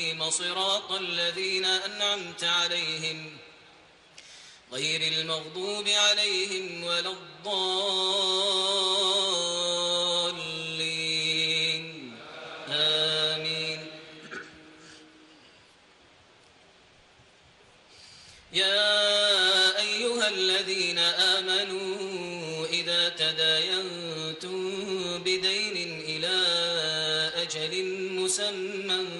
المستقيم صراط الذين أنعمت عليهم غير المغضوب عليهم ولا الضالين. آمين. يا أيها الذين آمنوا إذا تداينتم بدين إلى أجل مسمى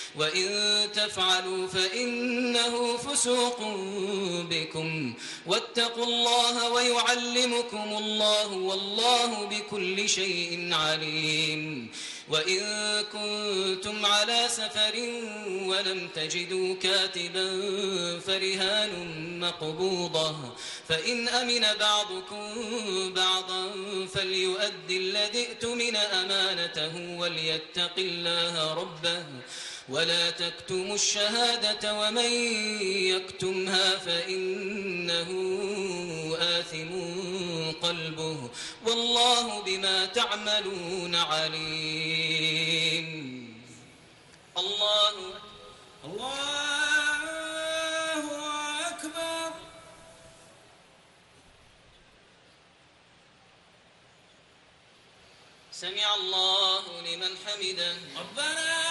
وإن تفعلوا فإنه فسوق بكم. واتقوا الله ويعلمكم الله والله بكل شيء عليم. وإن كنتم على سفر ولم تجدوا كاتبا فرهان مقبوضة. فإن أمن بعضكم بعضا فليؤدي الذي ائتمن أمانته وليتق الله ربه. ولا تكتموا الشهادة ومن يكتمها فإنه آثم قلبه والله بما تعملون عليم. الله الله أكبر. سمع الله لمن حمده. ربنا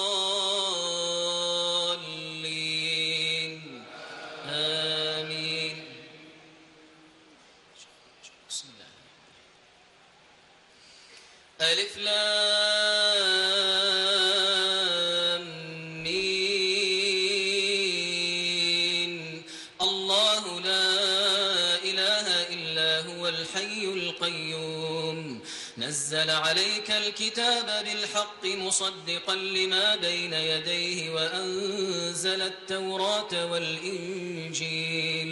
ألف لام ميم. الله لا إله إلا هو الحي القيوم. نزل عليك الكتاب بالحق مصدقا لما بين يديه وأنزل التوراة والإنجيل.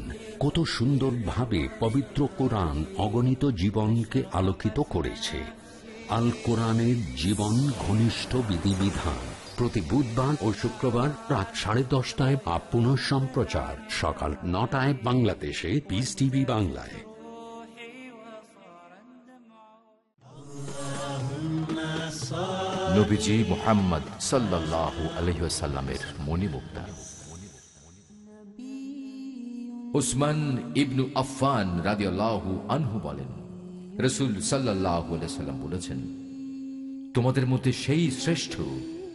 কত সুন্দরভাবে পবিত্র কোরআন অগণিত জীবনকে আলোকিত করেছে। আল কোরআনের জীবন ঘনিষ্ঠ বিধিবিধান। প্রতি বুধবার ও শুক্রবার রাত সাড়ে দশটায় বা পুনঃ সম্প্রচার। সকাল নটায় বাংলাদেশে পিস টিভি বাংলায়। নবীজি মোহাম্মদ সাল্লাহ আলহিসাল্লামের মণিমুক্তা। উসমান ইবনু আফফান রাদিয়াল্লাহু আনহু বলেন, রসুল সাল্লাহ সাল্লাম বলেছেন, তোমাদের মধ্যে সেই শ্রেষ্ঠ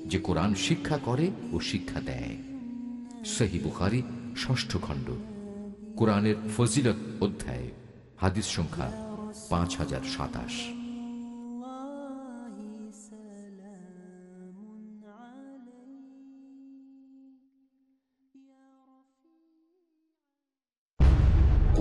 যে কোরআন শিক্ষা করে ও শিক্ষা দেয়। সহি বুখারি, ষষ্ঠ খণ্ড, কোরআনের ফজিলত অধ্যায়, হাদিস সংখ্যা পাঁচ হাজার সাতাশ।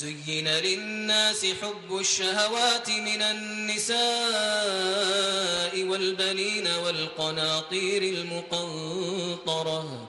زين للناس حب الشهوات من النساء والبنين والقناطير المقنطرة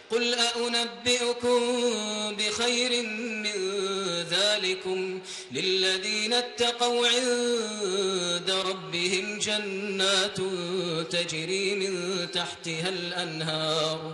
قل أنبئكم بخير من ذلكم للذين اتقوا عند ربهم جنات تجري من تحتها الأنهار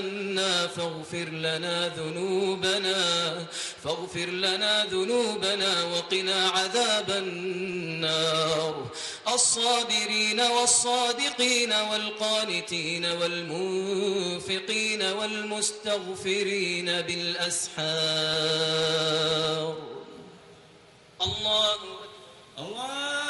آمنا فاغفر لنا ذنوبنا فاغفر لنا ذنوبنا وقنا عذاب النار. الصابرين والصادقين والقانتين والمنفقين والمستغفرين بالأسحار. الله الله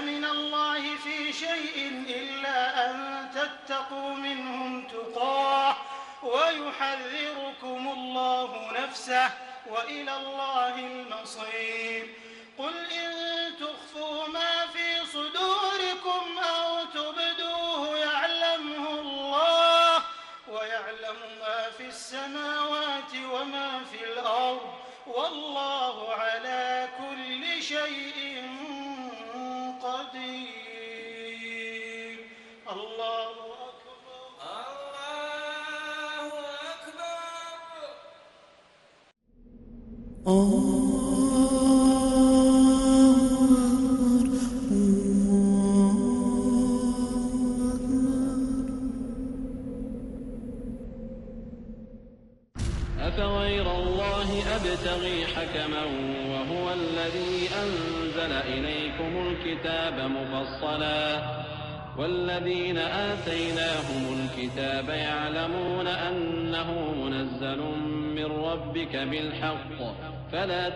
من الله في شيء إلا أن تتقوا منهم تقاه ويحذركم الله نفسه وإلى الله المصير. قل إن تخفوا ما Oh. فلا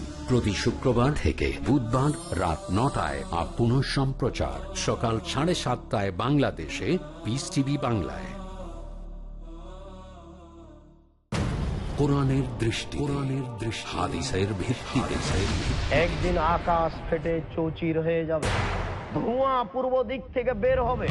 প্রতি শুক্রবার থেকে বুধবার রাত নটায় আর পুনঃ সম্প্রচার। সকাল সাড়ে সাতটায় বাংলাদেশে পিস টিভি বাংলায়। হাদিসের ভিত্তিতে একদিন আকাশ ফেটে চৌচির হয়ে যাবে, ধোঁয়া পূর্ব দিক থেকে বের হবে।